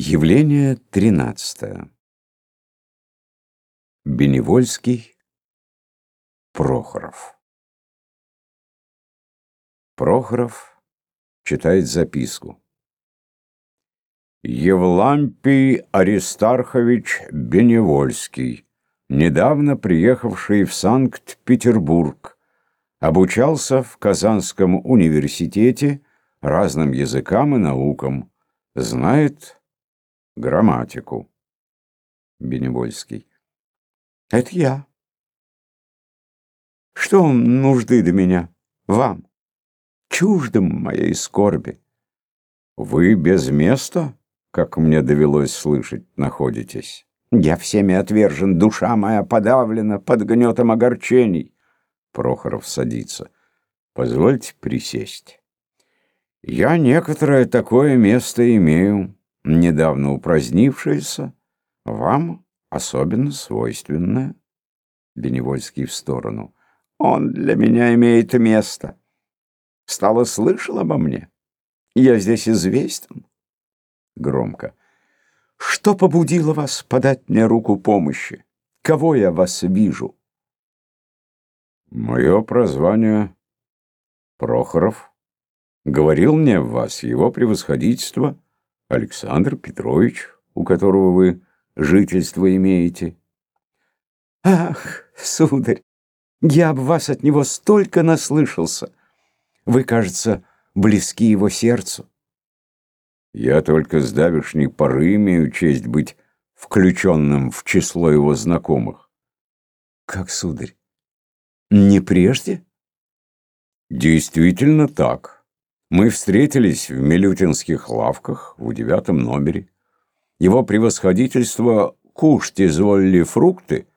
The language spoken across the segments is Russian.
Явление тринадцатое. Беневольский, Прохоров. Прохоров читает записку. Евлампий Аристархович Беневольский, недавно приехавший в Санкт-Петербург, обучался в Казанском университете разным языкам и наукам, знает грамматику. Беневольский. Это я. Что нужды до меня? Вам, чуждым моей скорби. Вы без места, как мне довелось слышать, находитесь. Я всеми отвержен, душа моя подавлена под гнетом огорчений. Прохоров садится. Позвольте присесть. Я некоторое такое место имею недавно упразднившееся, вам особенно свойственное. Беневольский в сторону. Он для меня имеет место. Стало слышал обо мне. Я здесь известен. Громко. Что побудило вас подать мне руку помощи? Кого я вас вижу? Мое прозвание Прохоров. Говорил мне вас его превосходительство Александр Петрович, у которого вы жительство имеете. Ах, сударь, я об вас от него столько наслышался. Вы, кажется, близки его сердцу. Я только с давешней поры имею честь быть включенным в число его знакомых. Как, сударь, не прежде? Действительно так. Мы встретились в Милютинских лавках в девятом номере. Его превосходительство кушать изволили фрукты,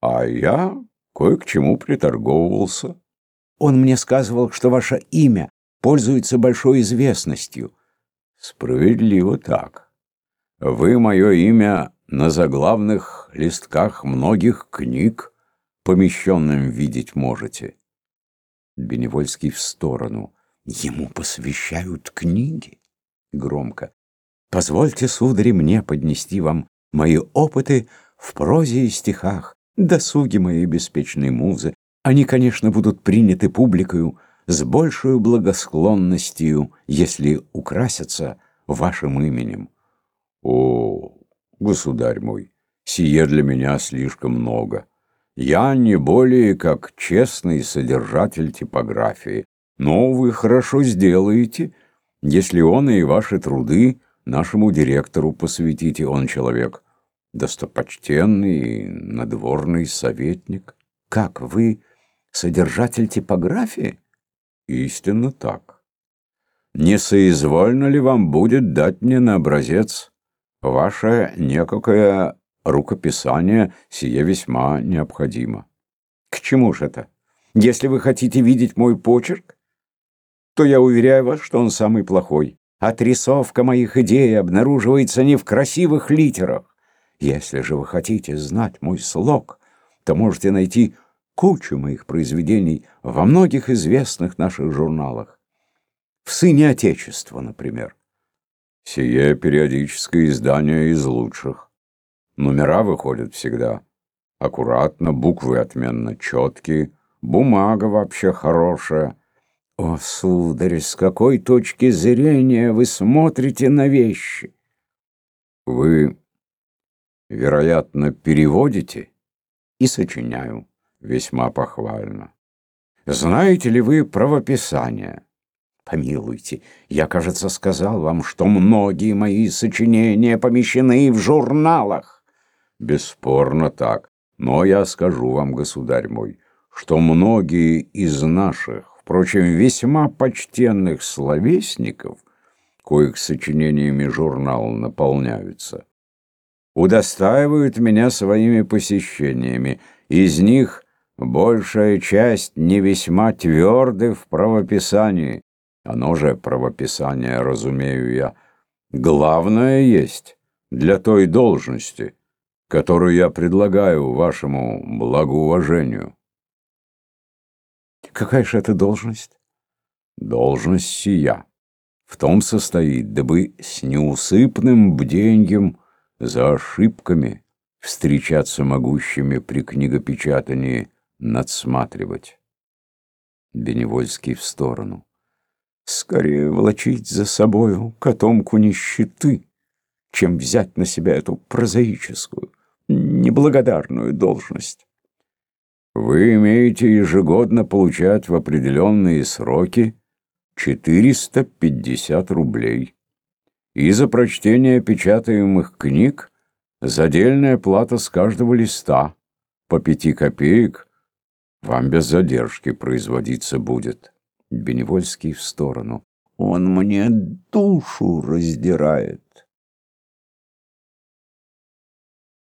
а я кое к чему приторговывался. Он мне сказывал, что ваше имя пользуется большой известностью. Справедливо так. Вы мое имя на заглавных листках многих книг помещенным видеть можете. Беневольский в сторону. Ему посвящают книги. Громко. Позвольте, судари, мне поднести вам мои опыты в прозе и стихах, досуги моей беспечной музы. Они, конечно, будут приняты публикою с большей благосклонностью, если украсятся вашим именем. О, государь мой, сие для меня слишком много. Я не более как честный содержатель типографии, но вы хорошо сделаете, если он и ваши труды нашему директору посвятите. Он человек достопочтенный и надворный советник. Как, вы содержатель типографии? Истинно так. Не соизвольно ли вам будет дать мне на образец ваше некое рукописание, сие весьма необходимо. К чему же это? Если вы хотите видеть мой почерк, то я уверяю вас, что он самый плохой. Отрисовка моих идей обнаруживается не в красивых литерах. Если же вы хотите знать мой слог, то можете найти кучу моих произведений во многих известных наших журналах. В «Сыне Отечества», например. Сие периодическое издание из лучших. Номера выходят всегда. Аккуратно, буквы отменно четкие, бумага вообще хорошая. О, сударь, с какой точки зрения вы смотрите на вещи? Вы, вероятно, переводите и сочиняю весьма похвально. Знаете ли вы правописание? Помилуйте, я, кажется, сказал вам, что многие мои сочинения помещены в журналах. Бесспорно так, но я скажу вам, государь мой, что многие из наших впрочем, весьма почтенных словесников, коих сочинениями журнал наполняются, удостаивают меня своими посещениями. Из них большая часть не весьма тверды в правописании. Оно же правописание, разумею я, главное есть для той должности, которую я предлагаю вашему благоуважению. Какая же это должность? Должность сия. в том состоит, дабы с неусыпным бденьем за ошибками встречаться могущими при книгопечатании надсматривать. Беневольский в сторону. Скорее волочить за собою котомку нищеты, чем взять на себя эту прозаическую, неблагодарную должность. Вы имеете ежегодно получать в определенные сроки 450 рублей. И за прочтение печатаемых книг задельная плата с каждого листа по пяти копеек вам без задержки производиться будет. Беневольский в сторону. Он мне душу раздирает.